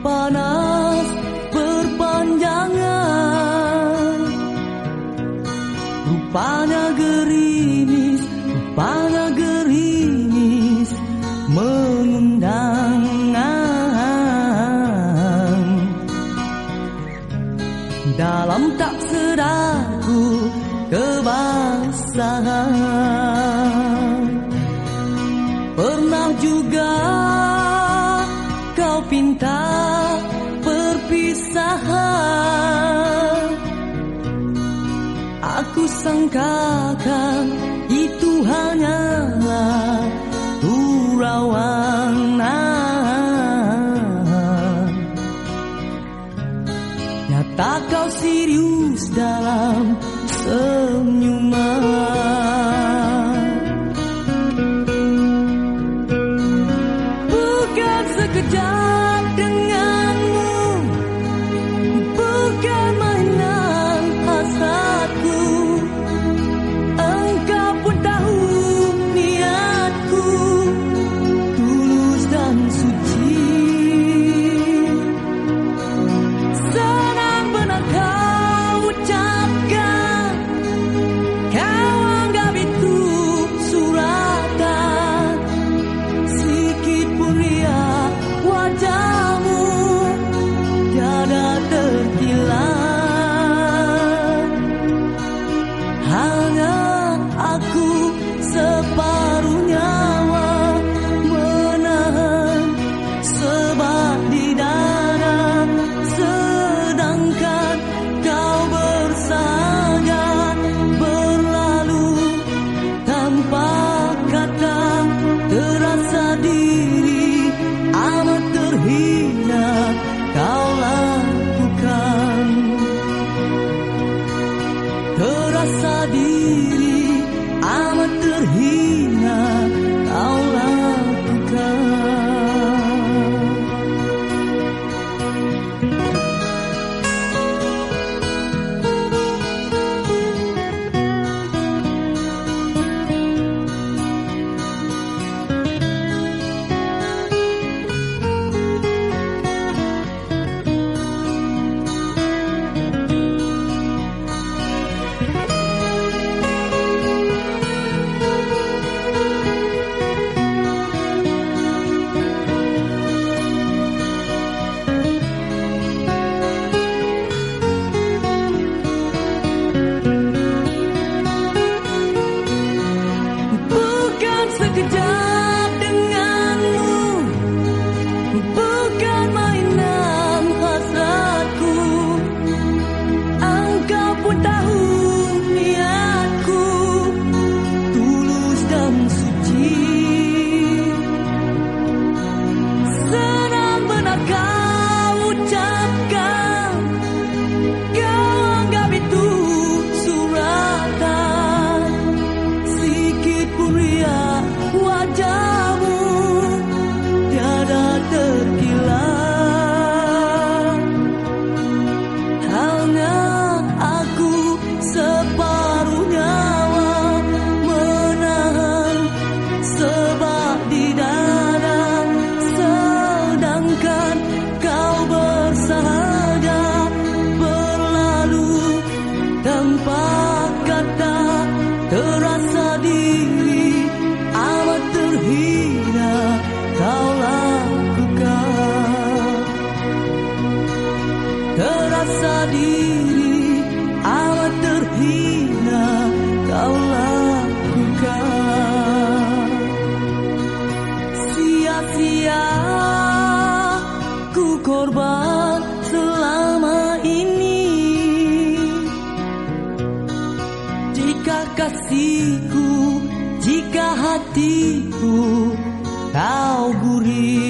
panas berpanjangan. Rupanya gerimis, rupanya gerimis mengundang. Dalam tak sedarku kebasahan. kusangkakan itu hanyalah gurauan Nyata kau serius dalam semua 洒的。hatiku jika hatiku kau gurih.